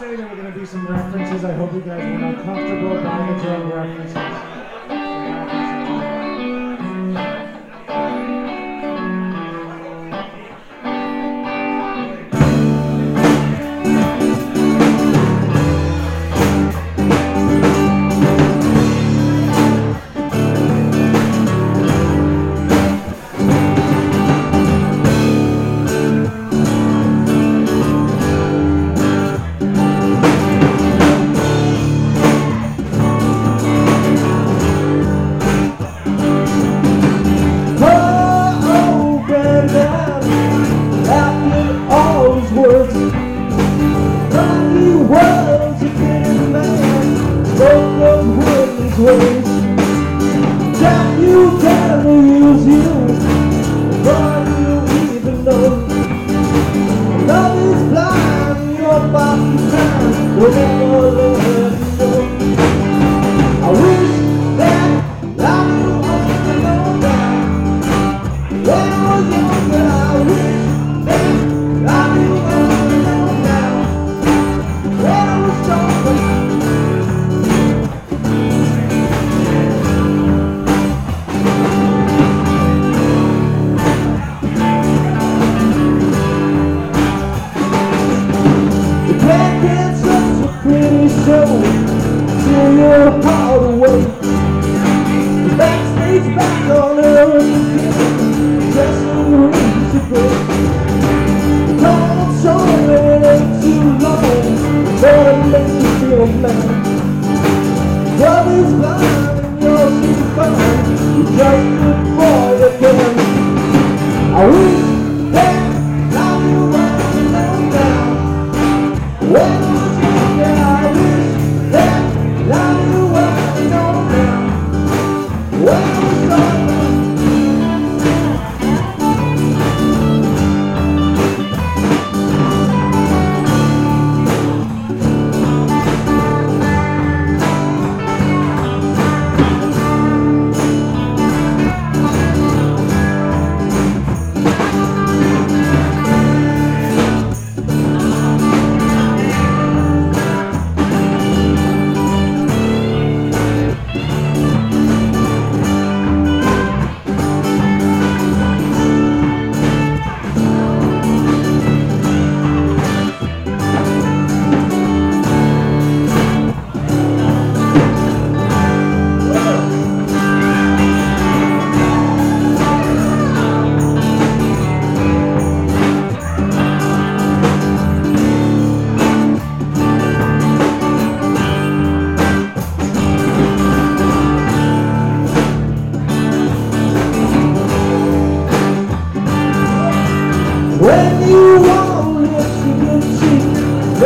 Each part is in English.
Were going to be some references. I hope you guys were not comfortable by the references. Ways. Can you never use you, backstage back on earth again, dressing rooms to break. Come on, show me it ain't too long, but it makes me feel mad. Love is blind and you're just a boy again. I wish that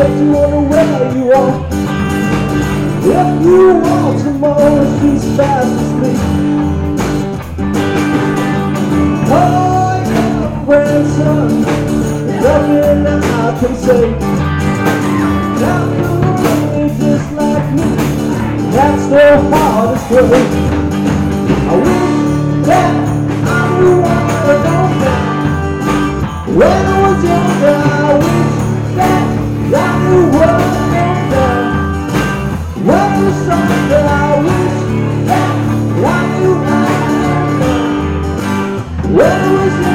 let you on the you are. If you are tomorrow, she's fast asleep. Oh, yeah, grandson, nothing I can say. Now you're just like me. That's the hardest way. I wish that I knew what I don't know. When I was younger, I where was the